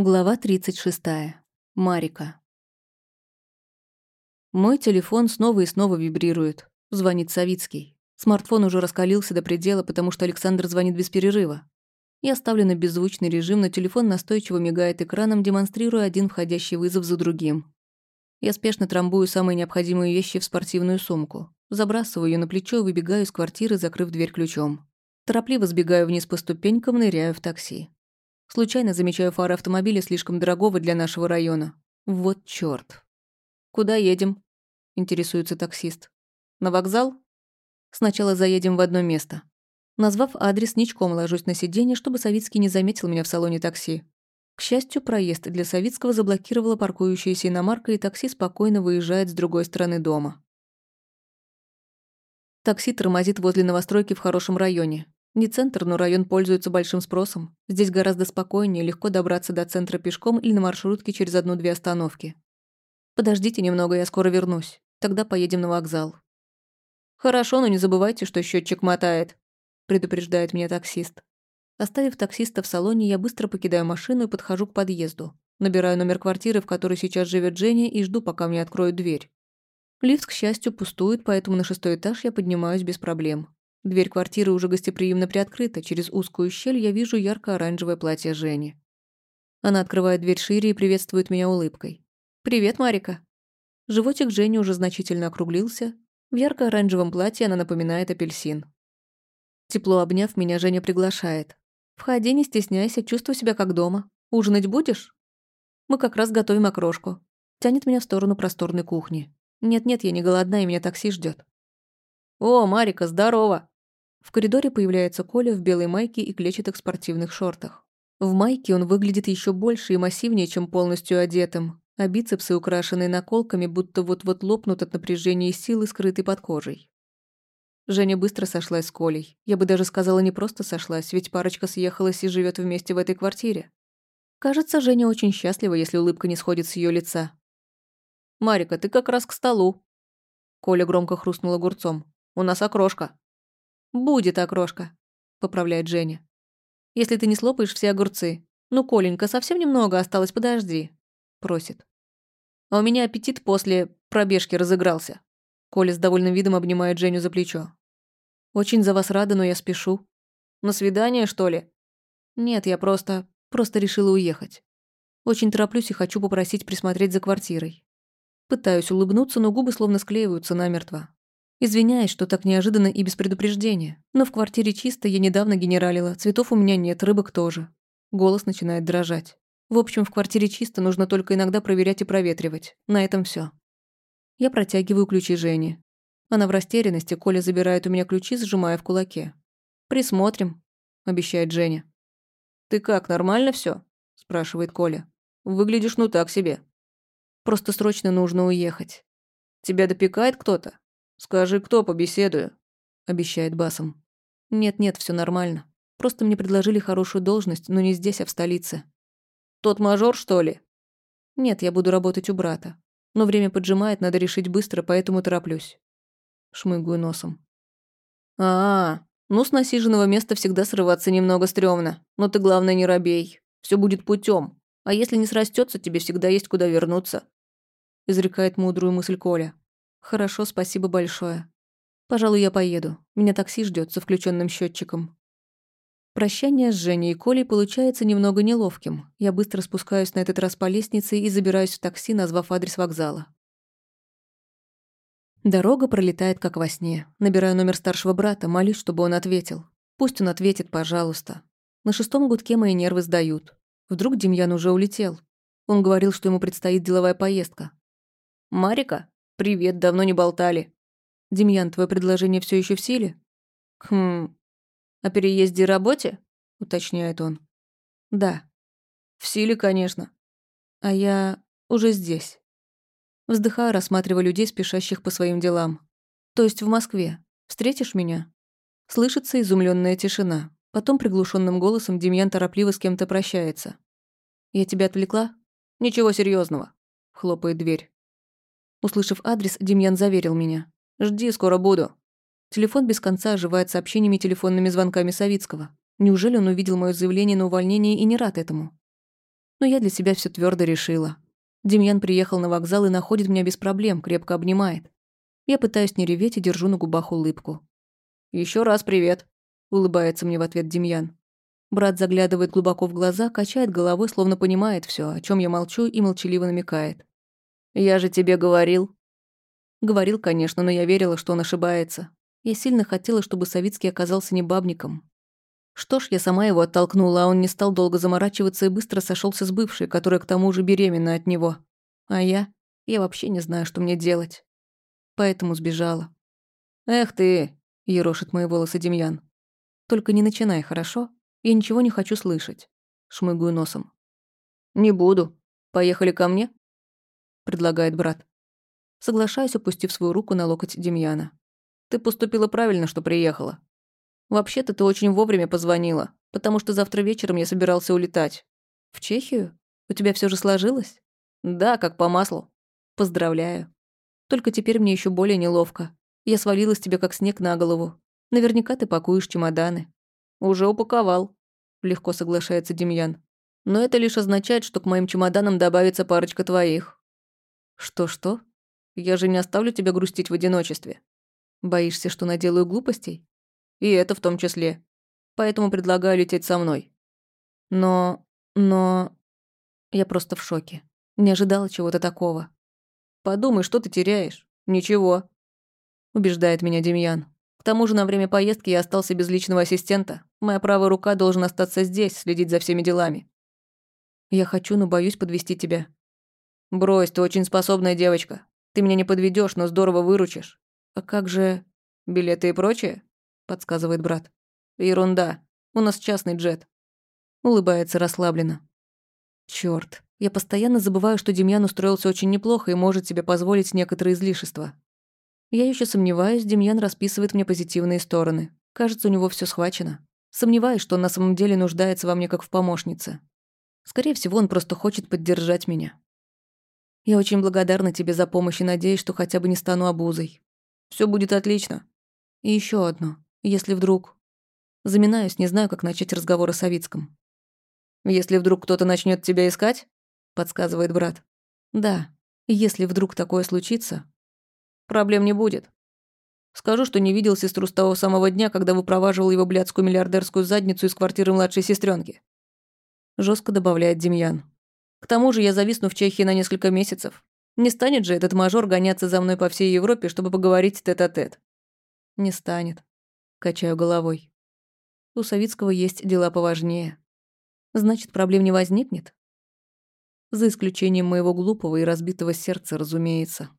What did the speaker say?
Глава 36. Марика. Мой телефон снова и снова вибрирует. Звонит Савицкий. Смартфон уже раскалился до предела, потому что Александр звонит без перерыва. Я ставлю на беззвучный режим, но телефон настойчиво мигает экраном, демонстрируя один входящий вызов за другим. Я спешно трамбую самые необходимые вещи в спортивную сумку. Забрасываю ее на плечо выбегаю из квартиры, закрыв дверь ключом. Торопливо сбегаю вниз по ступенькам, ныряю в такси. Случайно замечаю фары автомобиля слишком дорогого для нашего района. Вот чёрт. «Куда едем?» – интересуется таксист. «На вокзал?» «Сначала заедем в одно место». Назвав адрес, ничком ложусь на сиденье, чтобы Савицкий не заметил меня в салоне такси. К счастью, проезд для Савицкого заблокировала паркующаяся иномарка, и такси спокойно выезжает с другой стороны дома. Такси тормозит возле новостройки в хорошем районе. Не центр, но район пользуется большим спросом. Здесь гораздо спокойнее, легко добраться до центра пешком или на маршрутке через одну-две остановки. Подождите немного, я скоро вернусь. Тогда поедем на вокзал. Хорошо, но не забывайте, что счетчик мотает, предупреждает меня таксист. Оставив таксиста в салоне, я быстро покидаю машину и подхожу к подъезду. Набираю номер квартиры, в которой сейчас живет Женя, и жду, пока мне откроют дверь. Лифт, к счастью, пустует, поэтому на шестой этаж я поднимаюсь без проблем. Дверь квартиры уже гостеприимно приоткрыта. Через узкую щель я вижу ярко-оранжевое платье Жени. Она открывает дверь шире и приветствует меня улыбкой. «Привет, Марика». Животик Жени уже значительно округлился. В ярко-оранжевом платье она напоминает апельсин. Тепло обняв меня, Женя приглашает. «Входи, не стесняйся, чувствуй себя как дома. Ужинать будешь?» «Мы как раз готовим окрошку». Тянет меня в сторону просторной кухни. «Нет-нет, я не голодна, и меня такси ждет. «О, Марика, здорово!» В коридоре появляется Коля в белой майке и клетчатых спортивных шортах. В майке он выглядит еще больше и массивнее, чем полностью одетым, а бицепсы, украшенные наколками, будто вот-вот лопнут от напряжения и силы, скрытой под кожей. Женя быстро сошлась с Колей. Я бы даже сказала, не просто сошлась, ведь парочка съехалась и живет вместе в этой квартире. Кажется, Женя очень счастлива, если улыбка не сходит с ее лица. «Марика, ты как раз к столу». Коля громко хрустнул огурцом. У нас окрошка». «Будет окрошка», — поправляет Женя. «Если ты не слопаешь все огурцы. Ну, Коленька, совсем немного осталось, подожди», — просит. «А у меня аппетит после пробежки разыгрался». Коля с довольным видом обнимает Женю за плечо. «Очень за вас рада, но я спешу». «На свидание, что ли?» «Нет, я просто... просто решила уехать. Очень тороплюсь и хочу попросить присмотреть за квартирой. Пытаюсь улыбнуться, но губы словно склеиваются намертво. Извиняюсь, что так неожиданно и без предупреждения. Но в квартире чисто, я недавно генералила, цветов у меня нет, рыбок тоже. Голос начинает дрожать. В общем, в квартире чисто, нужно только иногда проверять и проветривать. На этом все. Я протягиваю ключи Жене. Она в растерянности, Коля забирает у меня ключи, сжимая в кулаке. «Присмотрим», — обещает Женя. «Ты как, нормально все? спрашивает Коля. «Выглядишь ну так себе». «Просто срочно нужно уехать». «Тебя допекает кто-то?» «Скажи, кто, побеседую», — обещает басом. «Нет-нет, все нормально. Просто мне предложили хорошую должность, но не здесь, а в столице». «Тот мажор, что ли?» «Нет, я буду работать у брата. Но время поджимает, надо решить быстро, поэтому тороплюсь». Шмыгаю носом. а, -а, ну с насиженного места всегда срываться немного стрёмно. Но ты, главное, не робей. Все будет путем. А если не срастется, тебе всегда есть куда вернуться», — изрекает мудрую мысль Коля. Хорошо, спасибо большое. Пожалуй, я поеду. Меня такси ждет со включенным счетчиком. Прощание с Женей и Колей получается немного неловким. Я быстро спускаюсь на этот раз по лестнице и забираюсь в такси, назвав адрес вокзала. Дорога пролетает как во сне. Набираю номер старшего брата, молюсь, чтобы он ответил. Пусть он ответит, пожалуйста. На шестом гудке мои нервы сдают. Вдруг Демьян уже улетел. Он говорил, что ему предстоит деловая поездка. «Марика?» «Привет, давно не болтали». «Демьян, твое предложение все еще в силе?» «Хм... О переезде и работе?» — уточняет он. «Да». «В силе, конечно». «А я уже здесь». Вздыхаю, рассматривая людей, спешащих по своим делам. «То есть в Москве. Встретишь меня?» Слышится изумленная тишина. Потом приглушенным голосом Демьян торопливо с кем-то прощается. «Я тебя отвлекла?» «Ничего серьезного, хлопает дверь. Услышав адрес, Демьян заверил меня. «Жди, скоро буду». Телефон без конца оживает сообщениями и телефонными звонками Савицкого. Неужели он увидел мое заявление на увольнение и не рад этому? Но я для себя все твердо решила. Демьян приехал на вокзал и находит меня без проблем, крепко обнимает. Я пытаюсь не реветь и держу на губах улыбку. Еще раз привет», — улыбается мне в ответ Демьян. Брат заглядывает глубоко в глаза, качает головой, словно понимает все, о чем я молчу, и молчаливо намекает. «Я же тебе говорил». Говорил, конечно, но я верила, что он ошибается. Я сильно хотела, чтобы Савицкий оказался не бабником. Что ж, я сама его оттолкнула, а он не стал долго заморачиваться и быстро сошелся с бывшей, которая к тому же беременна от него. А я? Я вообще не знаю, что мне делать. Поэтому сбежала. «Эх ты!» – ерошит мои волосы Демьян. «Только не начинай, хорошо? Я ничего не хочу слышать». Шмыгаю носом. «Не буду. Поехали ко мне?» – предлагает брат. Соглашаюсь, опустив свою руку на локоть Демьяна. «Ты поступила правильно, что приехала. Вообще-то ты очень вовремя позвонила, потому что завтра вечером я собирался улетать. В Чехию? У тебя все же сложилось? Да, как по маслу. Поздравляю. Только теперь мне еще более неловко. Я свалилась тебе как снег на голову. Наверняка ты пакуешь чемоданы. Уже упаковал. Легко соглашается Демьян. Но это лишь означает, что к моим чемоданам добавится парочка твоих. Что-что? Я же не оставлю тебя грустить в одиночестве. Боишься, что наделаю глупостей? И это в том числе. Поэтому предлагаю лететь со мной. Но... но... Я просто в шоке. Не ожидала чего-то такого. Подумай, что ты теряешь? Ничего. Убеждает меня Демьян. К тому же на время поездки я остался без личного ассистента. Моя правая рука должен остаться здесь, следить за всеми делами. Я хочу, но боюсь подвести тебя. Брось, ты очень способная девочка. Ты меня не подведешь, но здорово выручишь. А как же билеты и прочее? Подсказывает брат. Ерунда. У нас частный джет. Улыбается расслабленно. Чёрт. Я постоянно забываю, что Демьян устроился очень неплохо и может себе позволить некоторые излишества. Я еще сомневаюсь, Демьян расписывает мне позитивные стороны. Кажется, у него все схвачено. Сомневаюсь, что он на самом деле нуждается во мне как в помощнице. Скорее всего, он просто хочет поддержать меня. Я очень благодарна тебе за помощь и надеюсь, что хотя бы не стану обузой. Все будет отлично. И еще одно. Если вдруг... Заминаюсь, не знаю, как начать разговор о Савицком. «Если вдруг кто-то начнет тебя искать?» — подсказывает брат. «Да. Если вдруг такое случится...» «Проблем не будет. Скажу, что не видел сестру с того самого дня, когда выпроваживал его блядскую миллиардерскую задницу из квартиры младшей сестренки. Жестко добавляет Демьян. К тому же я зависну в Чехии на несколько месяцев. Не станет же этот мажор гоняться за мной по всей Европе, чтобы поговорить тет-а-тет. -тет. Не станет. Качаю головой. У Савицкого есть дела поважнее. Значит, проблем не возникнет? За исключением моего глупого и разбитого сердца, разумеется.